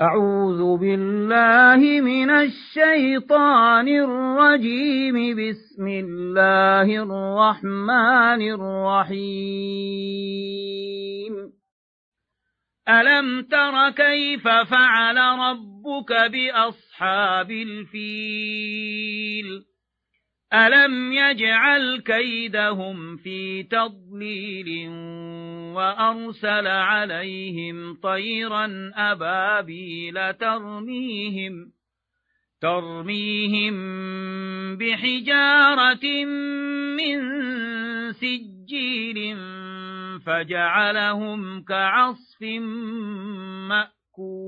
أعوذ بالله من الشيطان الرجيم. بسم الله الرحمن الرحيم. ألم تر كيف فعل ربك بأصحاب الفيل؟ ألم يجعل كيدهم في تضليل وأرسل عليهم طيرا أبابيل ترميهم ترميهم بحجارة من سجيل فجعلهم كعصف مأكول.